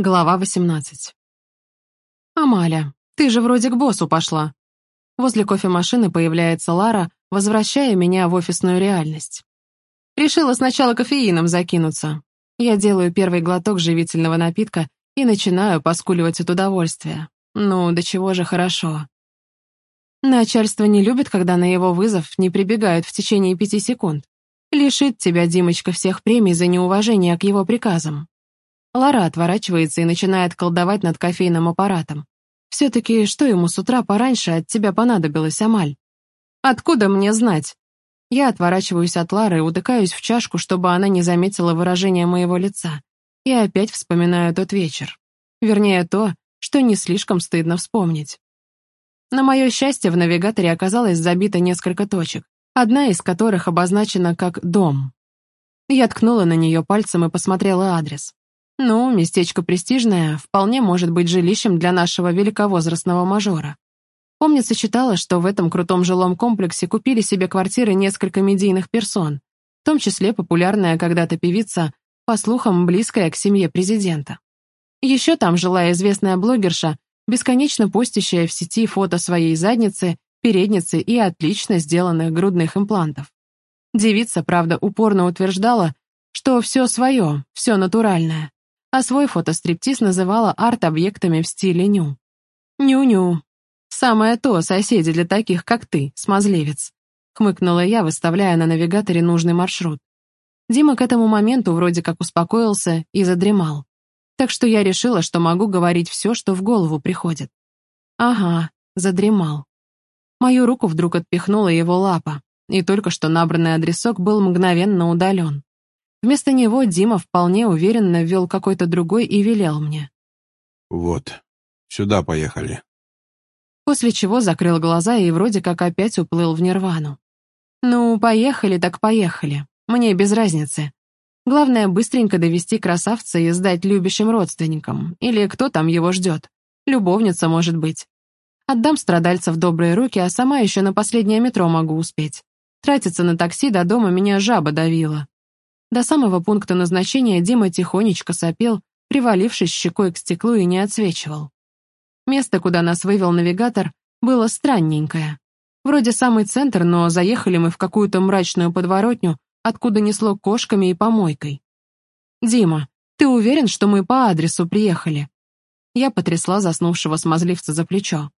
Глава 18. «Амаля, ты же вроде к боссу пошла». Возле кофемашины появляется Лара, возвращая меня в офисную реальность. Решила сначала кофеином закинуться. Я делаю первый глоток живительного напитка и начинаю поскуливать от удовольствия. Ну, до чего же хорошо. Начальство не любит, когда на его вызов не прибегают в течение пяти секунд. Лишит тебя, Димочка, всех премий за неуважение к его приказам. Лара отворачивается и начинает колдовать над кофейным аппаратом. Все-таки что ему с утра пораньше от тебя понадобилось, Амаль? Откуда мне знать? Я отворачиваюсь от Лары и утыкаюсь в чашку, чтобы она не заметила выражения моего лица. И опять вспоминаю тот вечер. Вернее, то, что не слишком стыдно вспомнить. На мое счастье, в навигаторе оказалось забито несколько точек, одна из которых обозначена как «дом». Я ткнула на нее пальцем и посмотрела адрес. Ну, местечко престижное, вполне может быть жилищем для нашего великовозрастного мажора. Помнится, читала, что в этом крутом жилом комплексе купили себе квартиры несколько медийных персон, в том числе популярная когда-то певица, по слухам, близкая к семье президента. Еще там жила известная блогерша, бесконечно постящая в сети фото своей задницы, передницы и отлично сделанных грудных имплантов. Девица, правда, упорно утверждала, что все свое, все натуральное а свой фотостриптиз называла арт-объектами в стиле ню. «Ню-ню. Самое то, соседи для таких, как ты, смазлевец», хмыкнула я, выставляя на навигаторе нужный маршрут. Дима к этому моменту вроде как успокоился и задремал. Так что я решила, что могу говорить все, что в голову приходит. Ага, задремал. Мою руку вдруг отпихнула его лапа, и только что набранный адресок был мгновенно удален. Вместо него Дима вполне уверенно ввел какой-то другой и велел мне. «Вот, сюда поехали». После чего закрыл глаза и вроде как опять уплыл в нирвану. «Ну, поехали так поехали. Мне без разницы. Главное, быстренько довести красавца и сдать любящим родственникам. Или кто там его ждет. Любовница, может быть. Отдам страдальца в добрые руки, а сама еще на последнее метро могу успеть. Тратиться на такси до дома меня жаба давила. До самого пункта назначения Дима тихонечко сопел, привалившись щекой к стеклу и не отсвечивал. Место, куда нас вывел навигатор, было странненькое. Вроде самый центр, но заехали мы в какую-то мрачную подворотню, откуда несло кошками и помойкой. «Дима, ты уверен, что мы по адресу приехали?» Я потрясла заснувшего смазливца за плечо.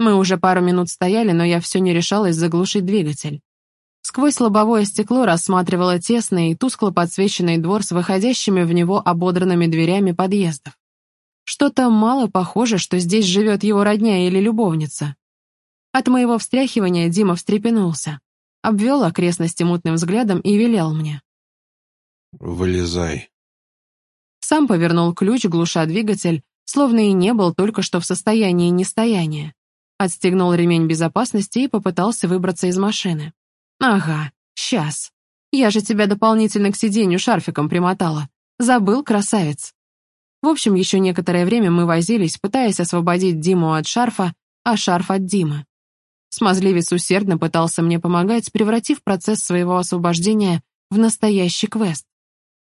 Мы уже пару минут стояли, но я все не решалась заглушить двигатель. Сквозь лобовое стекло рассматривала тесный и тускло подсвеченный двор с выходящими в него ободранными дверями подъездов. Что-то мало похоже, что здесь живет его родня или любовница. От моего встряхивания Дима встрепенулся, обвел окрестности мутным взглядом и велел мне. «Вылезай». Сам повернул ключ, глуша двигатель, словно и не был только что в состоянии нестояния. Отстегнул ремень безопасности и попытался выбраться из машины. «Ага, сейчас. Я же тебя дополнительно к сиденью шарфиком примотала. Забыл, красавец?» В общем, еще некоторое время мы возились, пытаясь освободить Диму от шарфа, а шарф от Димы. Смазливец усердно пытался мне помогать, превратив процесс своего освобождения в настоящий квест.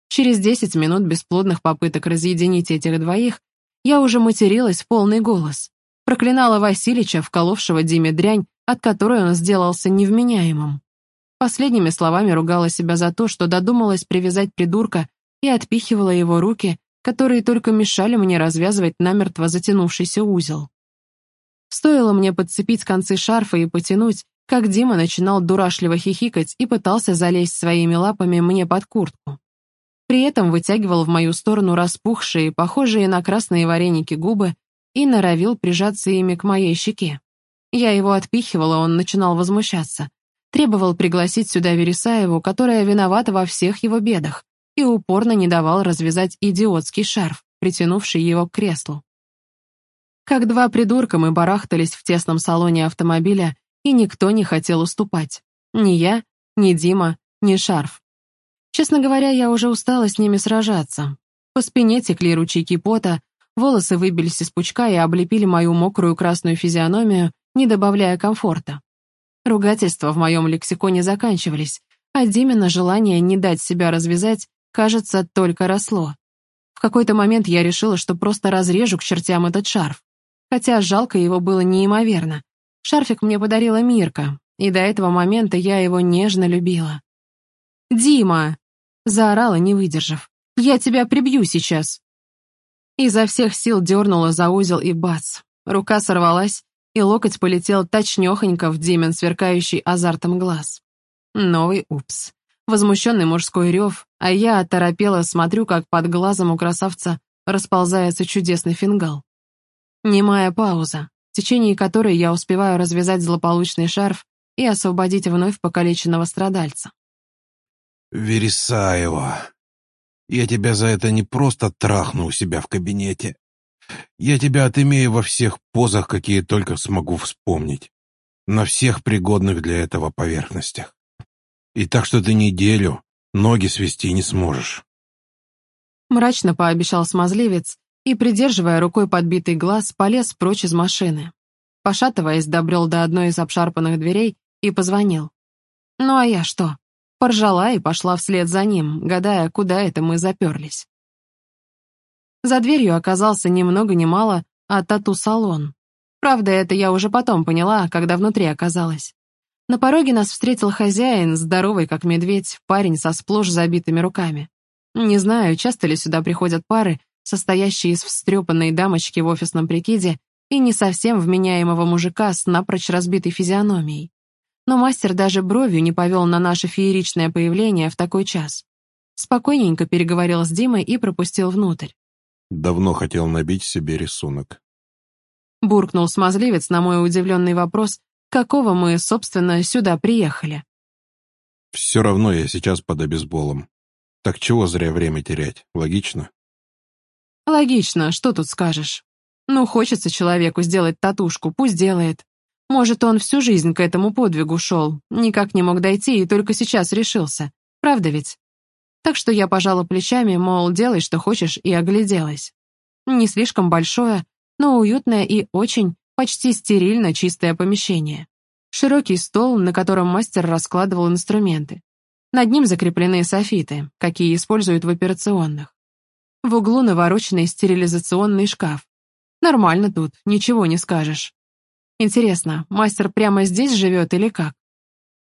Через десять минут бесплодных попыток разъединить этих двоих я уже материлась в полный голос. Проклинала Василича, вколовшего Диме дрянь, от которой он сделался невменяемым. Последними словами ругала себя за то, что додумалась привязать придурка и отпихивала его руки, которые только мешали мне развязывать намертво затянувшийся узел. Стоило мне подцепить концы шарфа и потянуть, как Дима начинал дурашливо хихикать и пытался залезть своими лапами мне под куртку. При этом вытягивал в мою сторону распухшие, похожие на красные вареники губы и норовил прижаться ими к моей щеке. Я его отпихивала, он начинал возмущаться. Требовал пригласить сюда Вересаеву, которая виновата во всех его бедах, и упорно не давал развязать идиотский шарф, притянувший его к креслу. Как два придурка мы барахтались в тесном салоне автомобиля, и никто не хотел уступать. Ни я, ни Дима, ни шарф. Честно говоря, я уже устала с ними сражаться. По спине текли ручейки пота, волосы выбились из пучка и облепили мою мокрую красную физиономию, не добавляя комфорта. Ругательства в моем лексиконе заканчивались, а Димина желание не дать себя развязать, кажется, только росло. В какой-то момент я решила, что просто разрежу к чертям этот шарф. Хотя жалко его было неимоверно. Шарфик мне подарила Мирка, и до этого момента я его нежно любила. «Дима!» — заорала, не выдержав. «Я тебя прибью сейчас!» Изо всех сил дернула за узел и бац. Рука сорвалась, и локоть полетел точнёхонько в Димин сверкающий азартом глаз. Новый упс. Возмущенный мужской рев, а я оторопела смотрю, как под глазом у красавца расползается чудесный фингал. Немая пауза, в течение которой я успеваю развязать злополучный шарф и освободить вновь покалеченного страдальца. «Вересаева, я тебя за это не просто трахну у себя в кабинете. Я тебя отымею во всех позах, какие только смогу вспомнить. На всех пригодных для этого поверхностях. И так что ты неделю ноги свести не сможешь». Мрачно пообещал смазливец и, придерживая рукой подбитый глаз, полез прочь из машины. Пошатываясь, добрел до одной из обшарпанных дверей и позвонил. Ну а я что? Поржала и пошла вслед за ним, гадая, куда это мы заперлись. За дверью оказался ни много ни мало, а тату-салон. Правда, это я уже потом поняла, когда внутри оказалась. На пороге нас встретил хозяин, здоровый как медведь, парень со сплошь забитыми руками. Не знаю, часто ли сюда приходят пары, состоящие из встрепанной дамочки в офисном прикиде и не совсем вменяемого мужика с напрочь разбитой физиономией. Но мастер даже бровью не повел на наше фееричное появление в такой час. Спокойненько переговорил с Димой и пропустил внутрь. Давно хотел набить себе рисунок. Буркнул смазливец на мой удивленный вопрос, какого мы, собственно, сюда приехали. Все равно я сейчас под обезболом. Так чего зря время терять, логично? Логично, что тут скажешь? Ну, хочется человеку сделать татушку, пусть делает. Может, он всю жизнь к этому подвигу шел, никак не мог дойти и только сейчас решился. Правда ведь? Так что я пожала плечами, мол, делай, что хочешь, и огляделась. Не слишком большое, но уютное и очень, почти стерильно чистое помещение. Широкий стол, на котором мастер раскладывал инструменты. Над ним закреплены софиты, какие используют в операционных. В углу навороченный стерилизационный шкаф. Нормально тут, ничего не скажешь. Интересно, мастер прямо здесь живет или как?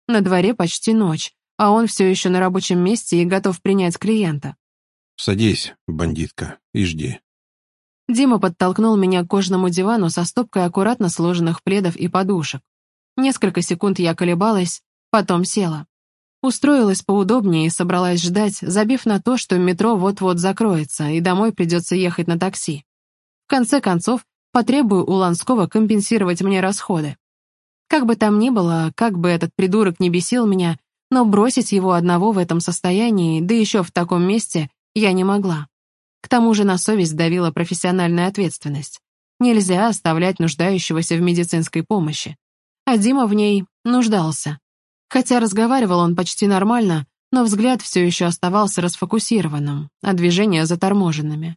На дворе почти ночь, а он все еще на рабочем месте и готов принять клиента. «Садись, бандитка, и жди». Дима подтолкнул меня к кожаному дивану со стопкой аккуратно сложенных пледов и подушек. Несколько секунд я колебалась, потом села. Устроилась поудобнее и собралась ждать, забив на то, что метро вот-вот закроется, и домой придется ехать на такси. В конце концов, потребую у Ланского компенсировать мне расходы. Как бы там ни было, как бы этот придурок не бесил меня, но бросить его одного в этом состоянии, да еще в таком месте, я не могла. К тому же на совесть давила профессиональная ответственность. Нельзя оставлять нуждающегося в медицинской помощи. А Дима в ней нуждался. Хотя разговаривал он почти нормально, но взгляд все еще оставался расфокусированным, а движения заторможенными.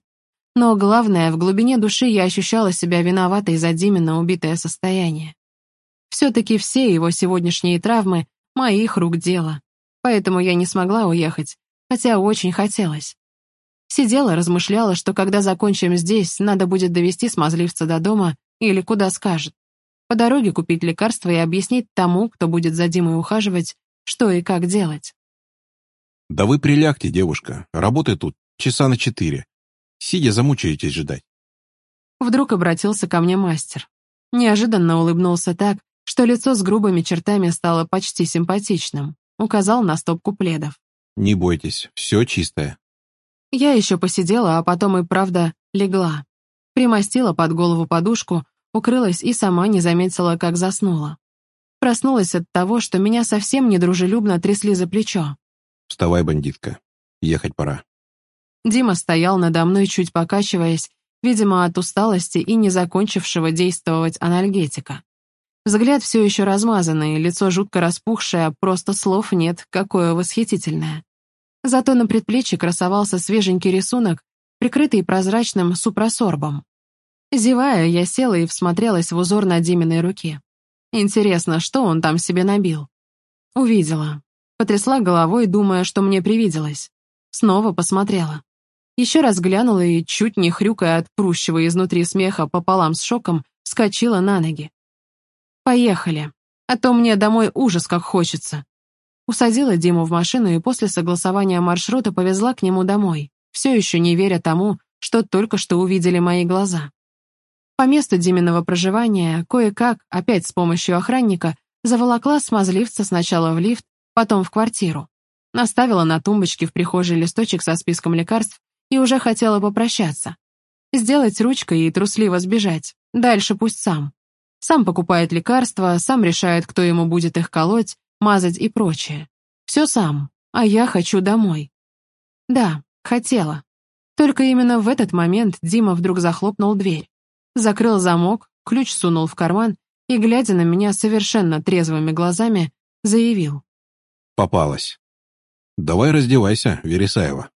Но главное, в глубине души я ощущала себя виноватой за Димина убитое состояние. Все-таки все его сегодняшние травмы моих рук дело. Поэтому я не смогла уехать, хотя очень хотелось. Сидела, размышляла, что когда закончим здесь, надо будет довести смазливца до дома или куда скажет. По дороге купить лекарства и объяснить тому, кто будет за Димой ухаживать, что и как делать. «Да вы прилягте, девушка. Работай тут часа на четыре. Сидя, замучаетесь ждать». Вдруг обратился ко мне мастер. Неожиданно улыбнулся так, что лицо с грубыми чертами стало почти симпатичным. Указал на стопку пледов. «Не бойтесь, все чистое». Я еще посидела, а потом и правда легла. Примостила под голову подушку, укрылась и сама не заметила, как заснула. Проснулась от того, что меня совсем недружелюбно трясли за плечо. «Вставай, бандитка, ехать пора». Дима стоял надо мной, чуть покачиваясь, видимо, от усталости и не закончившего действовать анальгетика. Взгляд все еще размазанный, лицо жутко распухшее, просто слов нет, какое восхитительное. Зато на предплечье красовался свеженький рисунок, прикрытый прозрачным супросорбом. Зевая, я села и всмотрелась в узор на Диминой руке. Интересно, что он там себе набил? Увидела. Потрясла головой, думая, что мне привиделось. Снова посмотрела. Еще раз глянула и, чуть не хрюкая от прущего изнутри смеха пополам с шоком, вскочила на ноги. «Поехали, а то мне домой ужас как хочется». Усадила Диму в машину и после согласования маршрута повезла к нему домой, все еще не веря тому, что только что увидели мои глаза. По месту Диминого проживания, кое-как, опять с помощью охранника, заволокла смазливца сначала в лифт, потом в квартиру. Наставила на тумбочке в прихожей листочек со списком лекарств и уже хотела попрощаться. Сделать ручкой и трусливо сбежать. Дальше пусть сам. Сам покупает лекарства, сам решает, кто ему будет их колоть, мазать и прочее. Все сам, а я хочу домой. Да, хотела. Только именно в этот момент Дима вдруг захлопнул дверь закрыл замок, ключ сунул в карман и, глядя на меня совершенно трезвыми глазами, заявил. «Попалась. Давай раздевайся, Вересаева».